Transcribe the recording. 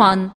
one